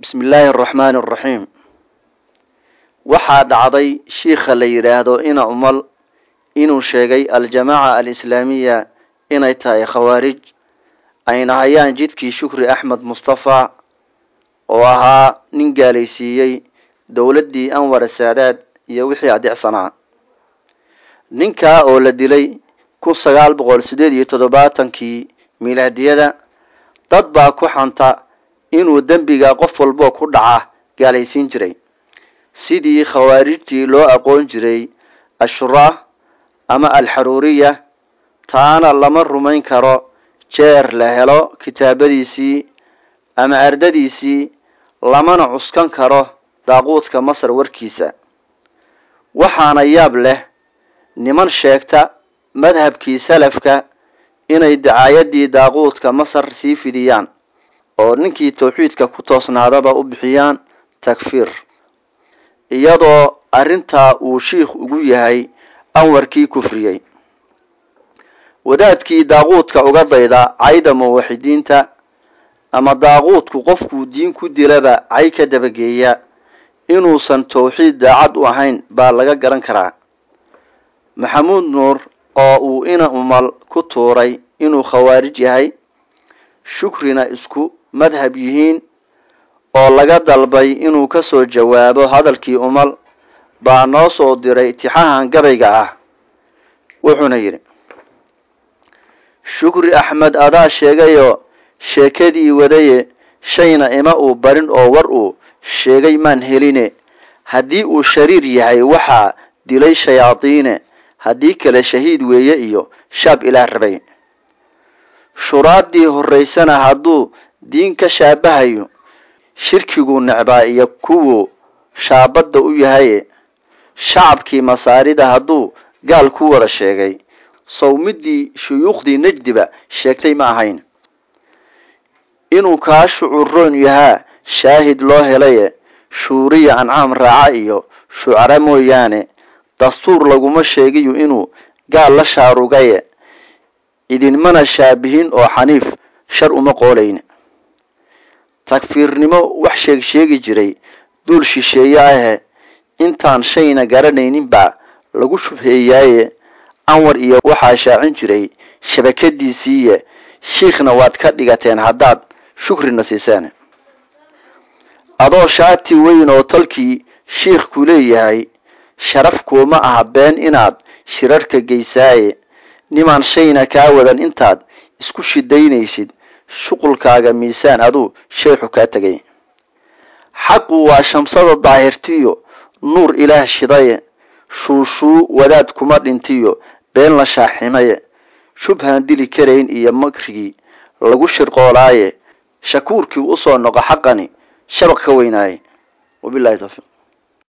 bismi illaahi araxmaani araxiim waxaa dhacday shiikha la yidhaahdo ina umal inuu sheegay aljamaaca alislaamiya inay tahay khawaarij. Ayna hayaan jidkii shukri axmed mustafa oo ahaa nin gaalaysiiyey dowladdii anwar saadaad iyo wixii adeecsanaa ninkaa oo la dilay kun sagaal boqol sideed iyo toddobaatankii milaadiyada dad baa ku xanta inuu dembiga qof walboo ku dhaca gaalaysiin jiray. Sidii khawaarijtii loo aqoon jiray ashuraah ama alxaruuriya taana lama rumayn karo jeer la helo kitaabadiisii ama ardadiisii lamana cuskan karo daaquudka masar warkiisa. Waxaana yaab leh niman sheegta madhabkii salafka inay dacaayadii daaquudka masar sii fidiyaan oo ninkii tawxiidka ku toosnaadaba u bixiyaan takfiir iyadoo arrintaa uu shiikh ugu yahay anwarkii kufriyey. Wadaadkii daaquudka uga dayda cayda muwaxidiinta ama daaquudku qofkuu diin ku dilaba cay ka dabageeya inuusan tawxiid daacad u ahayn baa laga garan karaa. Maxamuud nuur oo uu ina umal ku tuuray inuu khawaarij yahay shukrina isku madhab yihiin oo laga dalbay inuu ka soo jawaabo hadalkii umal baa noo soo diray tixahan gabayga ah wuxuuna yidhi. Shukri axmed adaa sheegayoo sheekadii wadaye shayna ima uu barin oo war uu sheegay maan heline. Haddii uu shariir yahay waxaa dilay shayaadiine. Haddii kale shahiid weeye iyo shaab ilaah rabay. Shuraaddii horeysana hadduu diin ka shaabahayo shirkiguu necbaa iyo kuwuu shaabadda u yahaye shacabkii masaarida hadduu gaal ku wada sheegay sawmiddii shuyuukhdii najdiba sheegtay ma ahayn. Inuu kaa shucuroon yahaa shaahid loo helaye shuuriya ancaam raaca iyo shucara mooyaane. Dastuur laguma sheegiyo inuu gaal la shaarugaye. Idinmana shaabihin oo xaniif shar uma qoolayn takfiirnimo wax sheeg sheegi jiray. Duul shisheeye ahe intaan shayna garanaynin baa lagu shubheeyaaye. Anwar iyo waxaa shaacin jiray. Shabakadiisiiye. Shiikhna waad ka dhigateen haddaad. Shukrina siiseen adoo shaati weyn oo tolkii shiikh ku leeyahay sharaf kuuma aha been inaad shirarka geysaaye. Nimaan shayna kaa wadan intaad isku shidaynaysid shuqulkaaga miisaan aduu sheexu kaa tegay. Xaqu waa shamsada daahirtiyo nuur ilaah shidaye shuushuu wadaad kuma dhintiyo been la shaaximaye shubhaan dili karayn iyo makrigii lagu shirqoolaaye shakuurkii u soo noqo xaqani shabaq ka weynaaye. Wabilahi tawfiiq